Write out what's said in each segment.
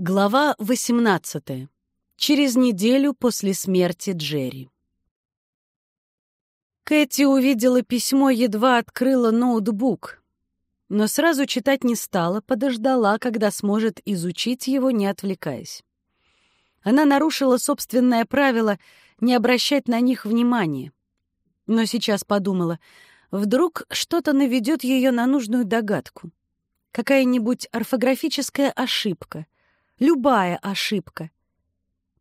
Глава 18. Через неделю после смерти Джерри. Кэти увидела письмо, едва открыла ноутбук, но сразу читать не стала, подождала, когда сможет изучить его, не отвлекаясь. Она нарушила собственное правило не обращать на них внимания. Но сейчас подумала, вдруг что-то наведет ее на нужную догадку. Какая-нибудь орфографическая ошибка — любая ошибка.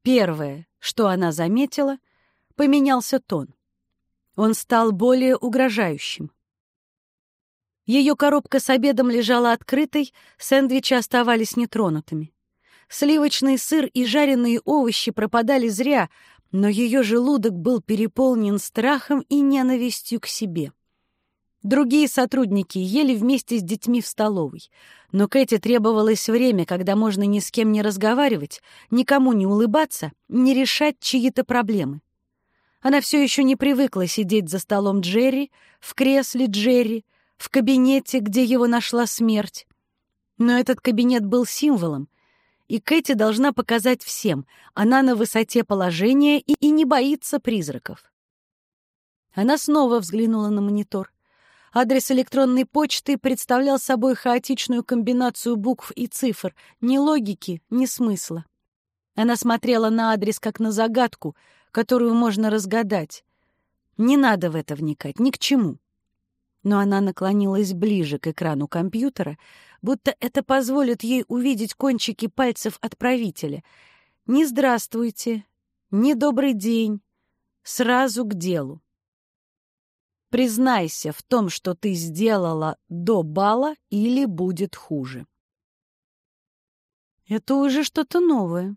Первое, что она заметила, поменялся тон. Он стал более угрожающим. Ее коробка с обедом лежала открытой, сэндвичи оставались нетронутыми. Сливочный сыр и жареные овощи пропадали зря, но ее желудок был переполнен страхом и ненавистью к себе. Другие сотрудники ели вместе с детьми в столовой. Но Кэти требовалось время, когда можно ни с кем не разговаривать, никому не улыбаться, не решать чьи-то проблемы. Она все еще не привыкла сидеть за столом Джерри, в кресле Джерри, в кабинете, где его нашла смерть. Но этот кабинет был символом, и Кэти должна показать всем, она на высоте положения и, и не боится призраков. Она снова взглянула на монитор. Адрес электронной почты представлял собой хаотичную комбинацию букв и цифр, ни логики, ни смысла. Она смотрела на адрес как на загадку, которую можно разгадать. Не надо в это вникать, ни к чему. Но она наклонилась ближе к экрану компьютера, будто это позволит ей увидеть кончики пальцев отправителя. «Не здравствуйте», «Не добрый день», «Сразу к делу». Признайся в том, что ты сделала до бала, или будет хуже. Это уже что-то новое.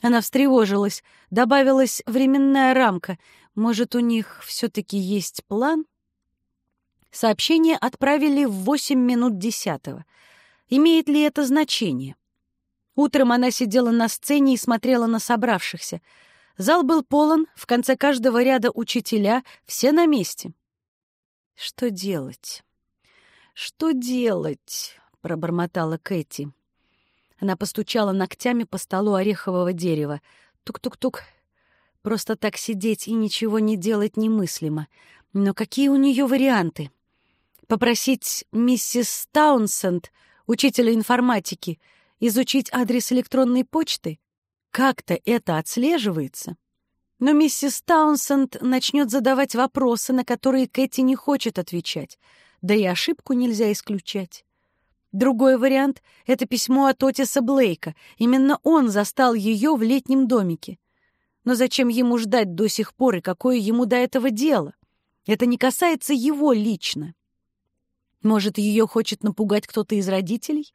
Она встревожилась, добавилась временная рамка. Может, у них все-таки есть план? Сообщение отправили в восемь минут десятого. Имеет ли это значение? Утром она сидела на сцене и смотрела на собравшихся — Зал был полон, в конце каждого ряда учителя, все на месте. «Что делать? Что делать?» — пробормотала Кэти. Она постучала ногтями по столу орехового дерева. Тук-тук-тук. Просто так сидеть и ничего не делать немыслимо. Но какие у нее варианты? Попросить миссис Таунсенд, учителя информатики, изучить адрес электронной почты? Как-то это отслеживается. Но миссис Таунсенд начнет задавать вопросы, на которые Кэти не хочет отвечать. Да и ошибку нельзя исключать. Другой вариант — это письмо от Отиса Блейка. Именно он застал ее в летнем домике. Но зачем ему ждать до сих пор и какое ему до этого дело? Это не касается его лично. Может, ее хочет напугать кто-то из родителей?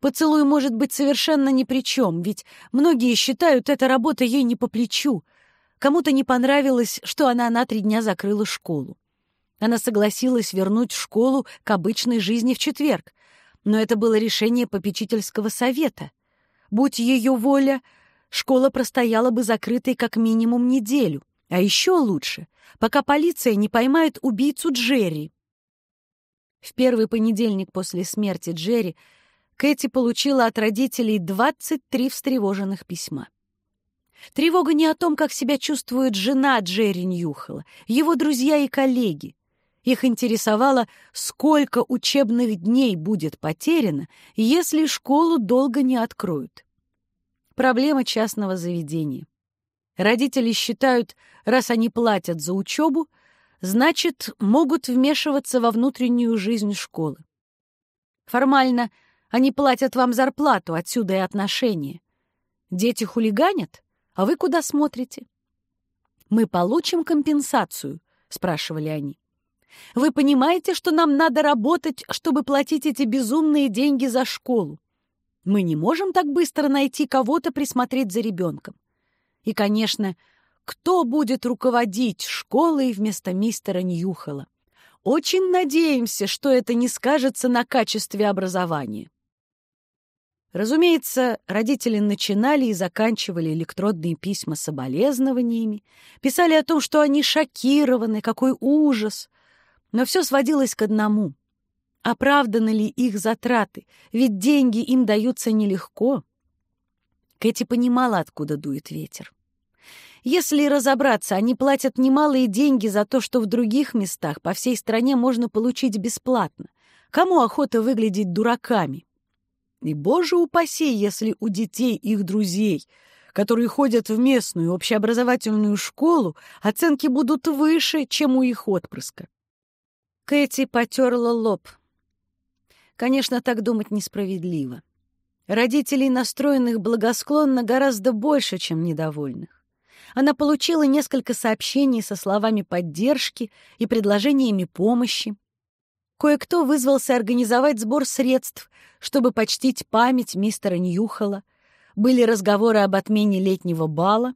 Поцелуй может быть совершенно ни при чем, ведь многие считают, эта работа ей не по плечу. Кому-то не понравилось, что она на три дня закрыла школу. Она согласилась вернуть школу к обычной жизни в четверг, но это было решение попечительского совета. Будь ее воля, школа простояла бы закрытой как минимум неделю, а еще лучше, пока полиция не поймает убийцу Джерри. В первый понедельник после смерти Джерри Кэти получила от родителей 23 встревоженных письма. Тревога не о том, как себя чувствует жена Джерри Ньюхола, его друзья и коллеги. Их интересовало, сколько учебных дней будет потеряно, если школу долго не откроют. Проблема частного заведения. Родители считают, раз они платят за учебу, значит, могут вмешиваться во внутреннюю жизнь школы. Формально они платят вам зарплату, отсюда и отношения. Дети хулиганят, а вы куда смотрите? Мы получим компенсацию, спрашивали они. Вы понимаете, что нам надо работать, чтобы платить эти безумные деньги за школу? Мы не можем так быстро найти кого-то присмотреть за ребенком. И, конечно, кто будет руководить школой вместо мистера Ньюхола? Очень надеемся, что это не скажется на качестве образования. Разумеется, родители начинали и заканчивали электродные письма с соболезнованиями, писали о том, что они шокированы, какой ужас. Но все сводилось к одному. Оправданы ли их затраты? Ведь деньги им даются нелегко. Кэти понимала, откуда дует ветер. Если разобраться, они платят немалые деньги за то, что в других местах по всей стране можно получить бесплатно. Кому охота выглядеть дураками? И, боже упаси, если у детей их друзей, которые ходят в местную общеобразовательную школу, оценки будут выше, чем у их отпрыска. Кэти потерла лоб. Конечно, так думать несправедливо. Родителей, настроенных благосклонно, гораздо больше, чем недовольных она получила несколько сообщений со словами поддержки и предложениями помощи. Кое-кто вызвался организовать сбор средств, чтобы почтить память мистера Ньюхола. Были разговоры об отмене летнего бала.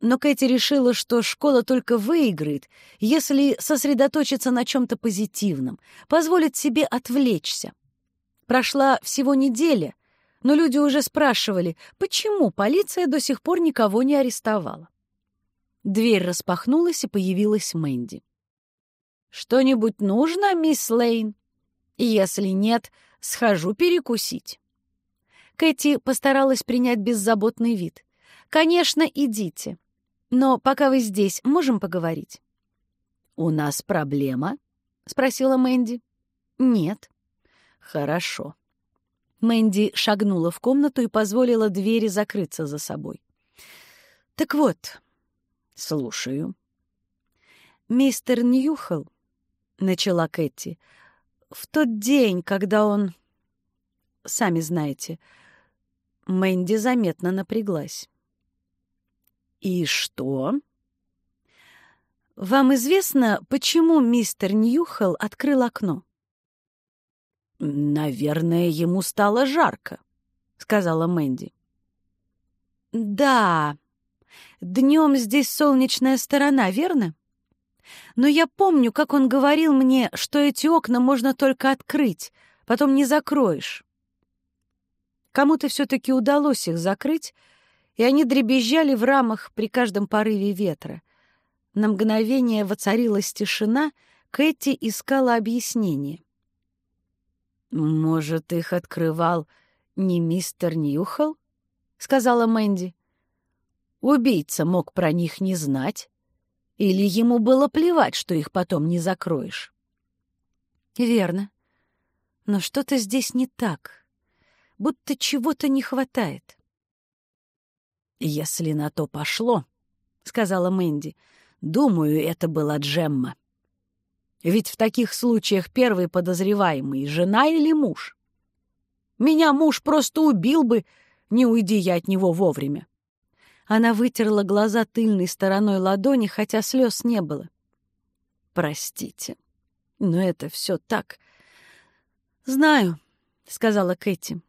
Но Кэти решила, что школа только выиграет, если сосредоточится на чем-то позитивном, позволит себе отвлечься. Прошла всего неделя — но люди уже спрашивали, почему полиция до сих пор никого не арестовала. Дверь распахнулась, и появилась Мэнди. «Что-нибудь нужно, мисс Лейн? Если нет, схожу перекусить». Кэти постаралась принять беззаботный вид. «Конечно, идите. Но пока вы здесь, можем поговорить?» «У нас проблема?» — спросила Мэнди. «Нет». «Хорошо». Мэнди шагнула в комнату и позволила двери закрыться за собой. «Так вот, слушаю». «Мистер Ньюхал», — начала Кэти, — «в тот день, когда он...» «Сами знаете...» Мэнди заметно напряглась. «И что?» «Вам известно, почему мистер Ньюхал открыл окно?» «Наверное, ему стало жарко», — сказала Мэнди. «Да, днем здесь солнечная сторона, верно? Но я помню, как он говорил мне, что эти окна можно только открыть, потом не закроешь. Кому-то все-таки удалось их закрыть, и они дребезжали в рамах при каждом порыве ветра. На мгновение воцарилась тишина, Кэти искала объяснение. «Может, их открывал не мистер Ньюхал?» — сказала Мэнди. «Убийца мог про них не знать. Или ему было плевать, что их потом не закроешь?» «Верно. Но что-то здесь не так. Будто чего-то не хватает». «Если на то пошло», — сказала Мэнди, — «думаю, это была Джемма». Ведь в таких случаях первый подозреваемый — жена или муж. Меня муж просто убил бы, не уйди я от него вовремя. Она вытерла глаза тыльной стороной ладони, хотя слез не было. «Простите, но это все так...» «Знаю», — сказала Кэти.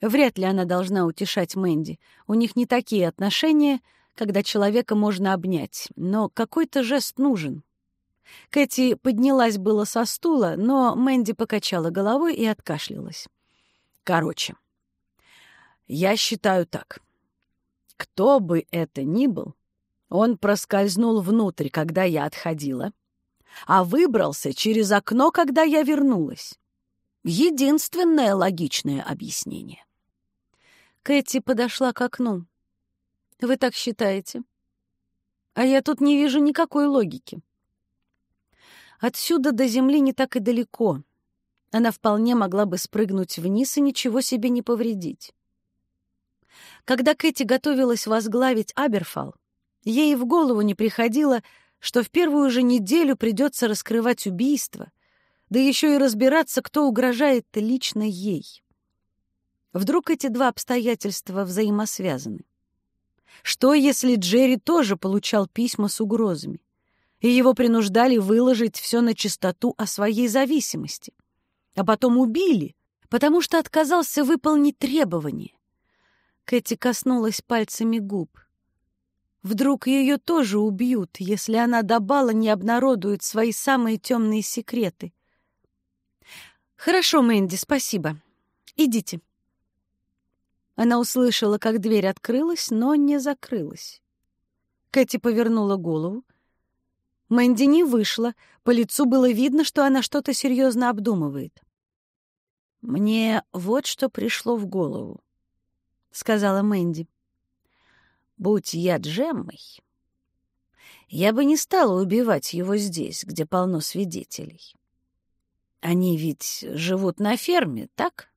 Вряд ли она должна утешать Мэнди. У них не такие отношения, когда человека можно обнять, но какой-то жест нужен. Кэти поднялась было со стула, но Мэнди покачала головой и откашлялась. «Короче, я считаю так. Кто бы это ни был, он проскользнул внутрь, когда я отходила, а выбрался через окно, когда я вернулась. Единственное логичное объяснение». Кэти подошла к окну. «Вы так считаете? А я тут не вижу никакой логики. Отсюда до земли не так и далеко. Она вполне могла бы спрыгнуть вниз и ничего себе не повредить. Когда Кэти готовилась возглавить Аберфал, ей в голову не приходило, что в первую же неделю придется раскрывать убийство, да еще и разбираться, кто угрожает лично ей. Вдруг эти два обстоятельства взаимосвязаны? Что, если Джерри тоже получал письма с угрозами? и его принуждали выложить все на чистоту о своей зависимости. А потом убили, потому что отказался выполнить требования. Кэти коснулась пальцами губ. Вдруг ее тоже убьют, если она до бала не обнародует свои самые темные секреты. «Хорошо, Мэнди, спасибо. Идите». Она услышала, как дверь открылась, но не закрылась. Кэти повернула голову, Мэнди не вышла, по лицу было видно, что она что-то серьезно обдумывает. «Мне вот что пришло в голову», — сказала Мэнди. «Будь я Джеммой, я бы не стала убивать его здесь, где полно свидетелей. Они ведь живут на ферме, так?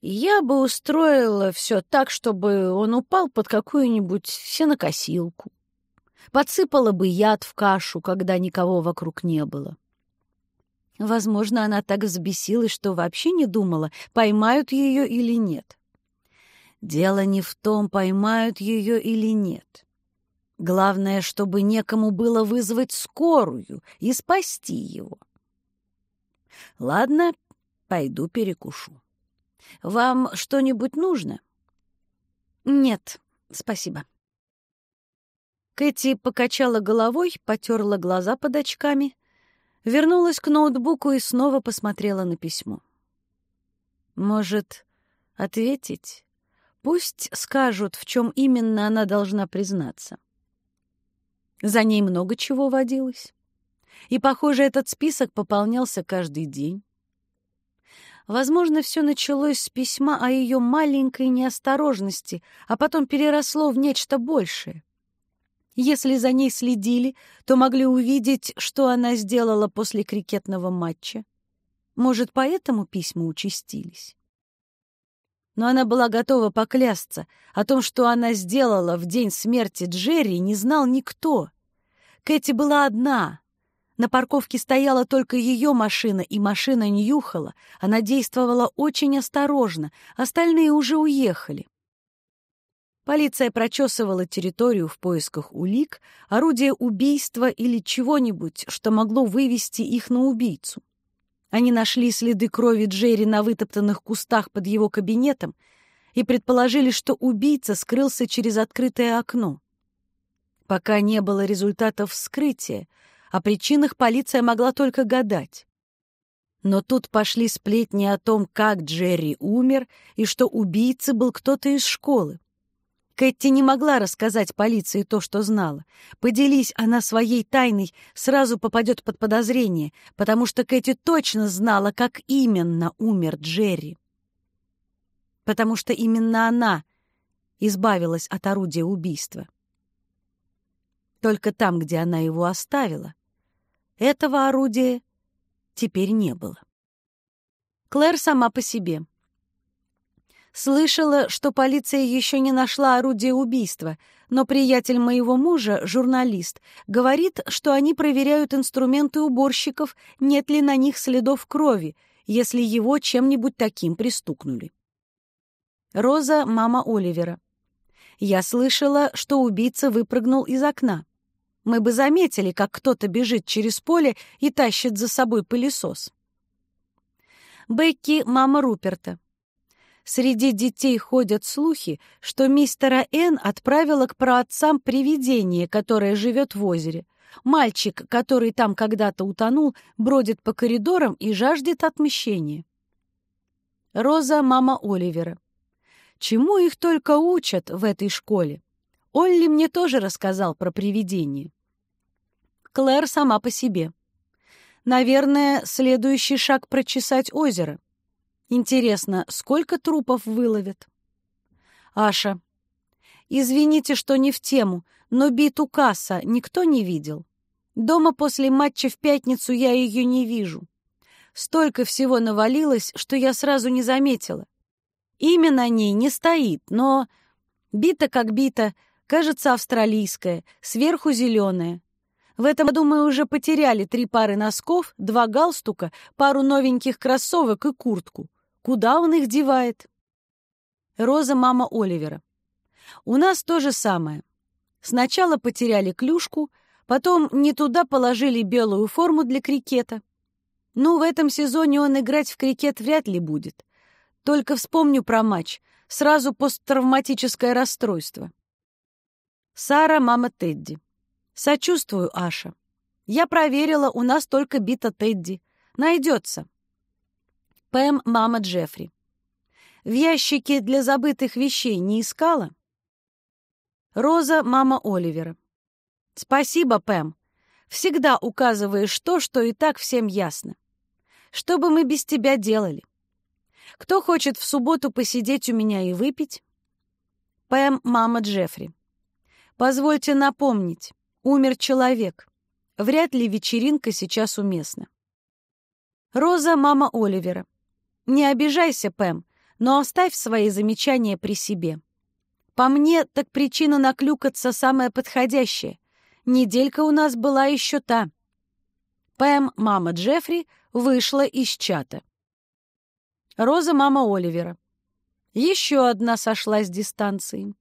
Я бы устроила все так, чтобы он упал под какую-нибудь сенокосилку. Подсыпала бы яд в кашу, когда никого вокруг не было. Возможно, она так взбесилась, что вообще не думала, поймают ее или нет. Дело не в том, поймают ее или нет. Главное, чтобы некому было вызвать скорую и спасти его. Ладно, пойду перекушу. Вам что-нибудь нужно? Нет, спасибо. Кэти покачала головой, потерла глаза под очками, вернулась к ноутбуку и снова посмотрела на письмо. Может, ответить? Пусть скажут, в чем именно она должна признаться. За ней много чего водилось. И, похоже, этот список пополнялся каждый день. Возможно, все началось с письма о ее маленькой неосторожности, а потом переросло в нечто большее. Если за ней следили, то могли увидеть, что она сделала после крикетного матча. Может, поэтому письма участились но она была готова поклясться. О том, что она сделала в день смерти Джерри, не знал никто. Кэти была одна. На парковке стояла только ее машина, и машина Ньюхала. Она действовала очень осторожно, остальные уже уехали. Полиция прочесывала территорию в поисках улик, орудия убийства или чего-нибудь, что могло вывести их на убийцу. Они нашли следы крови Джерри на вытоптанных кустах под его кабинетом и предположили, что убийца скрылся через открытое окно. Пока не было результатов вскрытия, о причинах полиция могла только гадать. Но тут пошли сплетни о том, как Джерри умер и что убийца был кто-то из школы. Кэти не могла рассказать полиции то, что знала. Поделись она своей тайной, сразу попадет под подозрение, потому что Кэти точно знала, как именно умер Джерри. Потому что именно она избавилась от орудия убийства. Только там, где она его оставила, этого орудия теперь не было. Клэр сама по себе — Слышала, что полиция еще не нашла орудие убийства, но приятель моего мужа, журналист, говорит, что они проверяют инструменты уборщиков, нет ли на них следов крови, если его чем-нибудь таким пристукнули. Роза — мама Оливера. Я слышала, что убийца выпрыгнул из окна. Мы бы заметили, как кто-то бежит через поле и тащит за собой пылесос. Бекки — мама Руперта. Среди детей ходят слухи, что мистера Н отправила к праотцам привидение, которое живет в озере. Мальчик, который там когда-то утонул, бродит по коридорам и жаждет отмщения. Роза — мама Оливера. Чему их только учат в этой школе? Олли мне тоже рассказал про привидение. Клэр сама по себе. Наверное, следующий шаг — прочесать озеро. Интересно, сколько трупов выловят? Аша. Извините, что не в тему, но биту касса никто не видел. Дома после матча в пятницу я ее не вижу. Столько всего навалилось, что я сразу не заметила. Имя на ней не стоит, но... Бита как бита, кажется, австралийская, сверху зеленая. В этом году мы уже потеряли три пары носков, два галстука, пару новеньких кроссовок и куртку. Куда он их девает? Роза — мама Оливера. У нас то же самое. Сначала потеряли клюшку, потом не туда положили белую форму для крикета. Ну, в этом сезоне он играть в крикет вряд ли будет. Только вспомню про матч. Сразу посттравматическое расстройство. Сара — мама Тедди. Сочувствую, Аша. Я проверила, у нас только бита Тедди. Найдется. Пэм — мама Джеффри. В ящике для забытых вещей не искала? Роза — мама Оливера. Спасибо, Пэм. Всегда указываешь то, что и так всем ясно. Что бы мы без тебя делали? Кто хочет в субботу посидеть у меня и выпить? Пэм, мама Джеффри. Позвольте напомнить, умер человек. Вряд ли вечеринка сейчас уместна. Роза, мама Оливера. Не обижайся, Пэм, но оставь свои замечания при себе. По мне, так причина наклюкаться самая подходящая. Неделька у нас была еще та. Пэм, мама Джеффри, вышла из чата. Роза, мама Оливера. Еще одна сошла с дистанции.